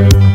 Thank you.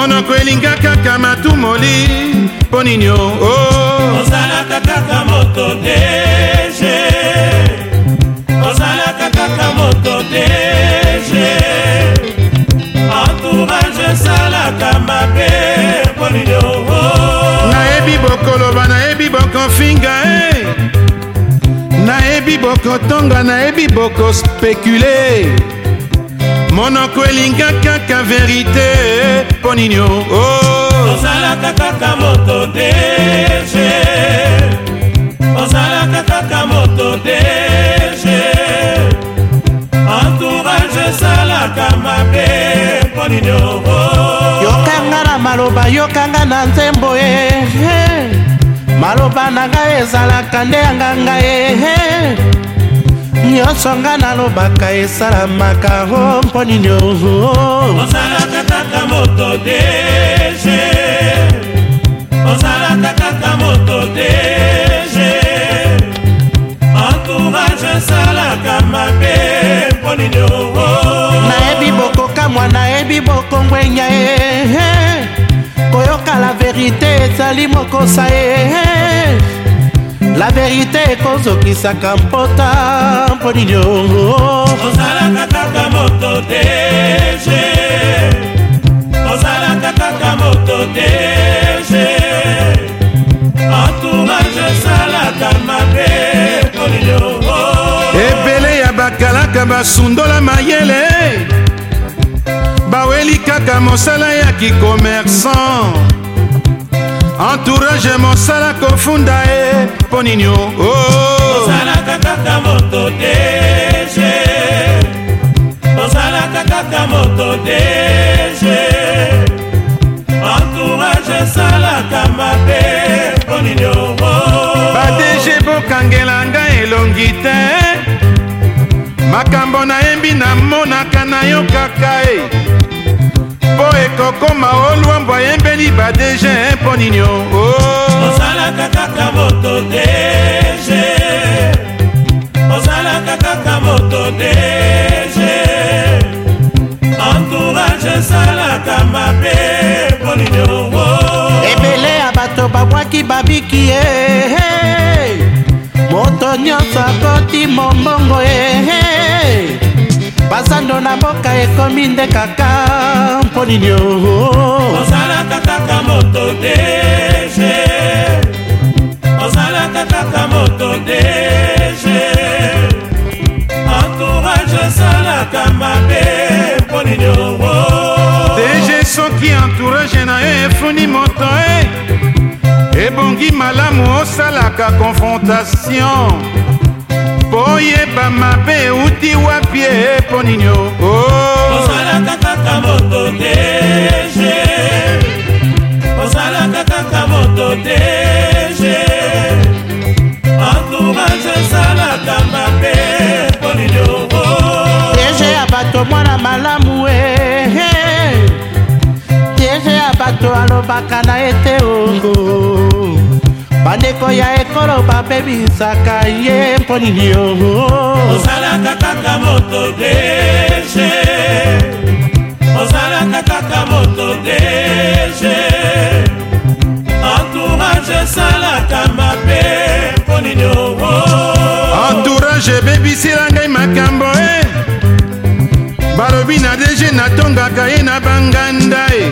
monoko elinga kaka matumoli mpo nini o oh. ozalaka kaka moto dege ozalaka kaka moto dege entourage esalaka mabe mpo nini o oh. nayebi bokoloba nayebi bokofinga e eh. nayebi bokotonga nayebi bokospekule monoko elinga kaka verite mpo nini o oh. ozalaka kaka moto deje ozalaka kaka moto deje entourage esalaka mabe mpo nini o oh. yokanga na maloba yokanga na nzembo ye eh, eh, eh. maloba na ngai ezalaka nde yanganga ye nyonso nga nalobaka esalamaka o mpo nini osalaka kaka moto dg osalaka kaka moto dg entourage esalaka mabe mpo nini nayebi bokokamwa nayebi bokongwenya ye koyoka la verite ezali mokosa ye la verite ekozokisaka mpota mponiniongo ozalaka kaka moto deje ozalaka kaka moto deje entourage esalaka mabe mponiniongo ebele ya bakalaka basundola mayele baweli kaka mosala ya kikomersan entourage mosala kofunda ye mpo nini o osalaka oh. kaka moto dg osalaka kaka moto dg entourage esalaka mabe mpo nini o oh. badg bokangela ngai elongi te makambo nayembi namonaka nayo kaka e mpo ekokoma olwambo oh, ayembeli badege mpo nini osalaka oh. kaka moto dege osalaka kaka moto dege entourage esalaka mabe mpo nini oh. ebele ya bato babwaki babiki ye eh, eh. moto nyonso akoti mombongo ye eh, bazando na mboka ekomi nde kaka mpo nini ozalaka kaka moto dg ozalaka kaka moto dg entourage osalaka mabe mpo nini dg soki entourage na yo efuni moto e ebongi malamu osalaka confrontation mpo yeba mabe euti Wapie poligno. oh. malamu e eh, piege eh. ya bato alobaka na ete ongo bandeko ya ekolo babebisaka ye mponini osalaka kaka moto dege osalaka kaka moto dege entourage esalaka mabe mponini oo entourage ebebisilanga ngai makambo e eh. balobi na deje natongaka ye na banganda e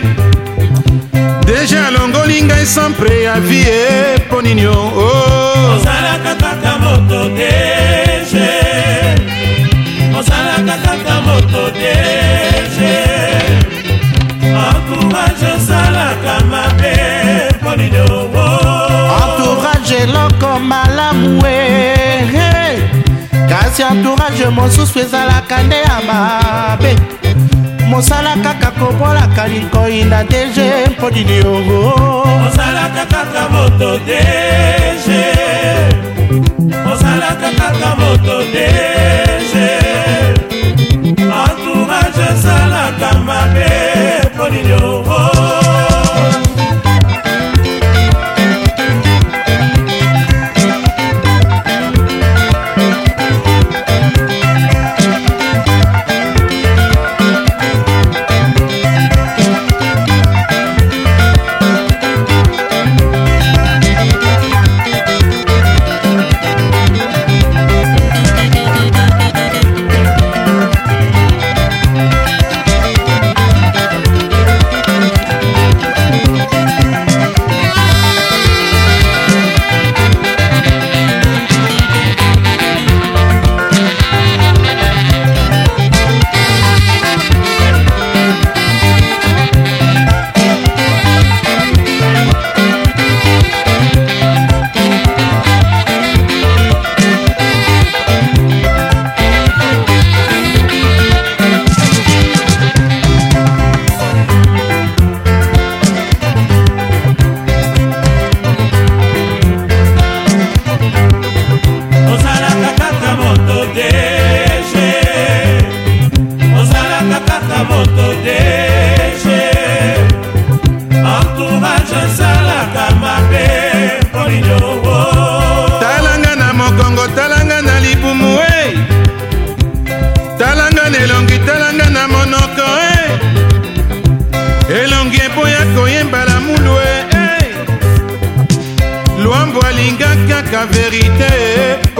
deje alongoli ngai sans préavi e eh, mpo nini o oh. oh. entourage mosusu ezalaka nde ya mabe mosala kaka kobolaka likoyina dg mpo liliongo mosala kaka moto dg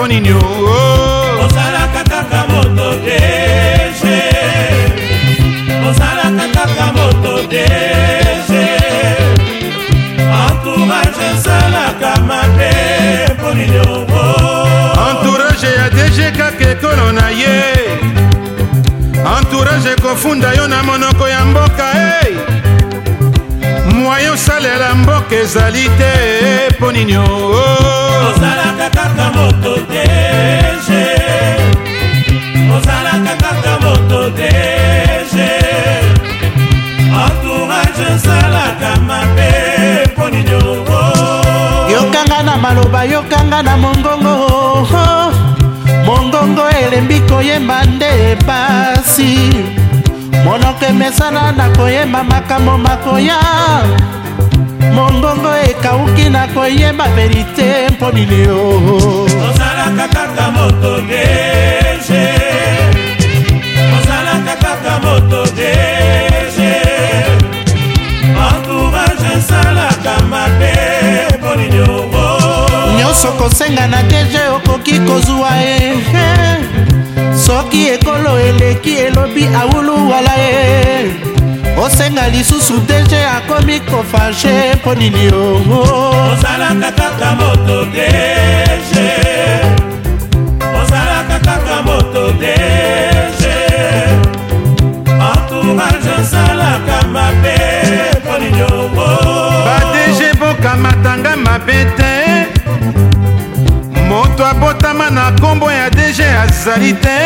nini osalaka oh, oh. kaka moto dege osalaka kaka moto dege entourage esalaka mabe polilio oh, entourage ya dege kaka ekolo na ye entourage ekofunda yo na monoko ya mboka e moyen osalela mboka ezali te mpo nini o maloba yokanga na mongongo mongongo elembi koyemba nde pasi monoko emesana na koyemba makambo makoya mongongo ekauki na koyemba verite mpo milio ozalaka kaka moto dege ozalaka kaka moto dege soki osenga na deje okoki kozwa ye soki ekolo eleki elobi awuluwala ye osenga lisusu deje akomi kofashe mpo nini oozalaka kaka moto deje ozalaka kaka moto deje entourage osalaka mabe mpo nini o badege bokamatanga mabe te nkombo ya dg azali te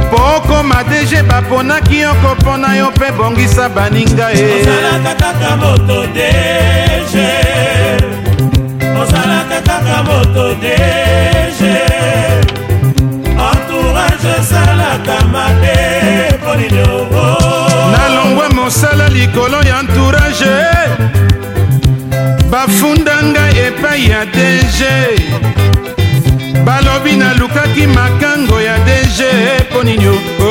mpo okoma dg baponaki yo kopona yo mpe bongisa baninga ye ozalaka kaka moto dg ozalaka kaka moto dg entourage esalaka mabe polino nalongwe mosala likolo ya entourage bafunda ngai epai ya dg balobi nalukaki makango ya dg mpo nini oh.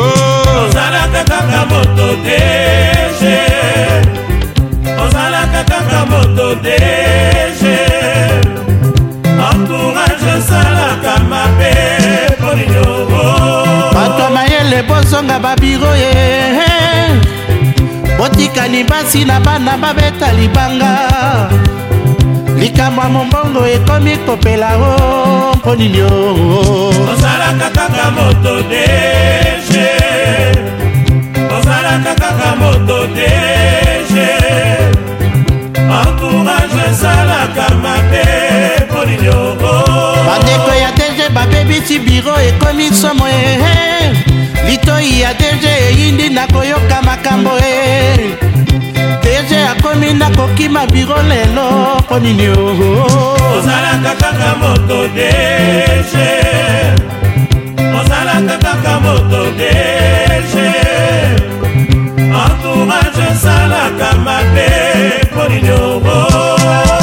ozalaka kaka moto dg ozalaka kaka moto dg entourage osalaka mabe mpo nini oh. bato mayele bozonga babiro ye botikani basi na bana babeta libanga makambo ya mombongo ekomi kopela o mponini o osalaka kaka moto deje osalaka kaka moto deje entourage esalaka mabe mponini o bandeko ya deje babebisi biro ekomi somo ehe eh. litoi ya deje eyindi na koyoka makambo e okomi nakokima biro lelo mpo nini ozalaka kaka moto dege ozalaka kaka moto dege entourage osalaka mabe mpo nini oo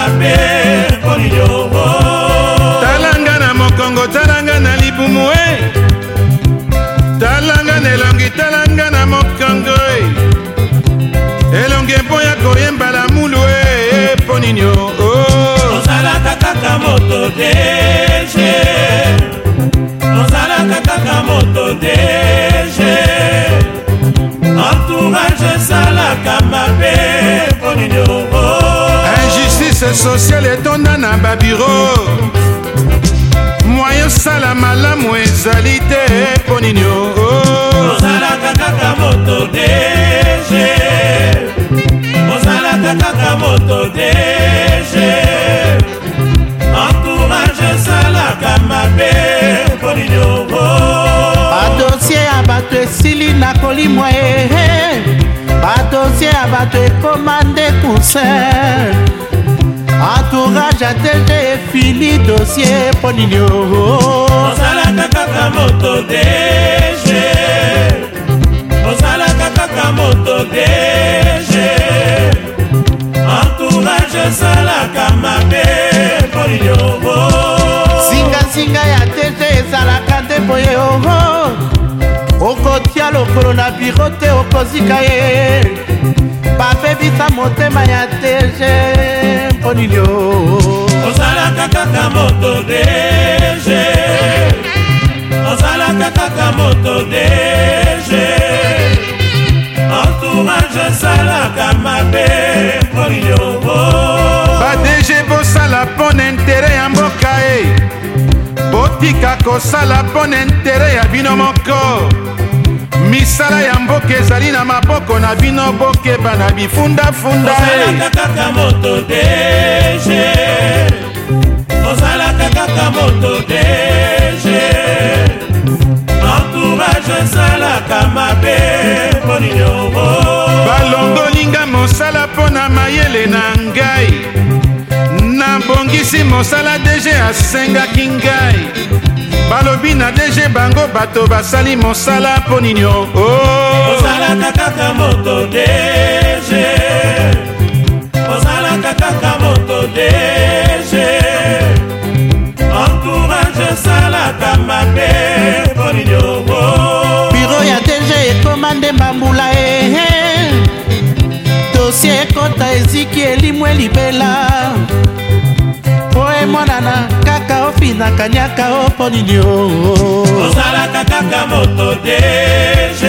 my bed. le social etonda na babiro mwaye osala malamu ezali te mpo nini ozalaka kaka moto dg ozalaka kaka moto dg entourage esalaka mabe mpo nini badosie ya bato esili na kolimwa ehe eh. badosie ya bato ekoma nde cousin entourage atende fili dossier mpo nini osalaka kaka moto dg osalaka kaka moto dg entourage esalaka mabe mpo nini oo singasinga ya tete ezalaka nde boye oo okotia lokolo na biro te okozika ye bapebisa motema ya tege milio ozalaka kaka moto dege ozalaka kaka moto dege entourage esalaka mabe oh, molio oh. badege bosala mpo na intere ya mboka e botika kosala mpo na intere ya bino moko misala ya mboka ezali na maboko na bino bokeba na bifundafunda osalaka kaka moto dg osalaka kaka moto dg entourage esalaka mabe monino balongolinga mosala mpo na mayele na ngai nabongisi mosala dg asengaki ngai balobi na dg bango bato basali mosala mpo nini o oh. ozalaka kaka moto dg ozalaka kaka moto dg entourage esalaka mabe mpo nini o oh. biro ya dg ekoma nde bambula ehe dosie ekota eziki elimwe libela po emonana wapi nakaniaka o mpo nini o ozalaka kaka moto dg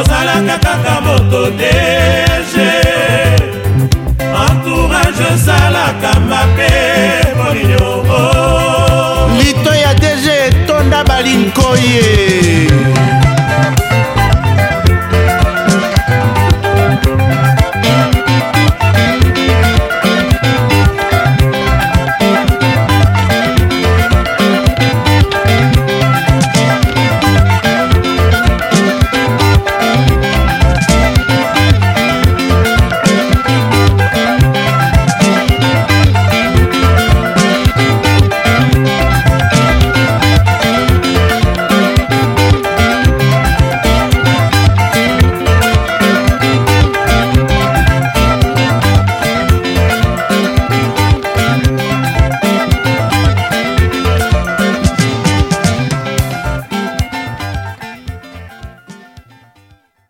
ozalaka kaka moto dg entourage ezalaka mabe mpo nini o lito ya dg etonda balinkoye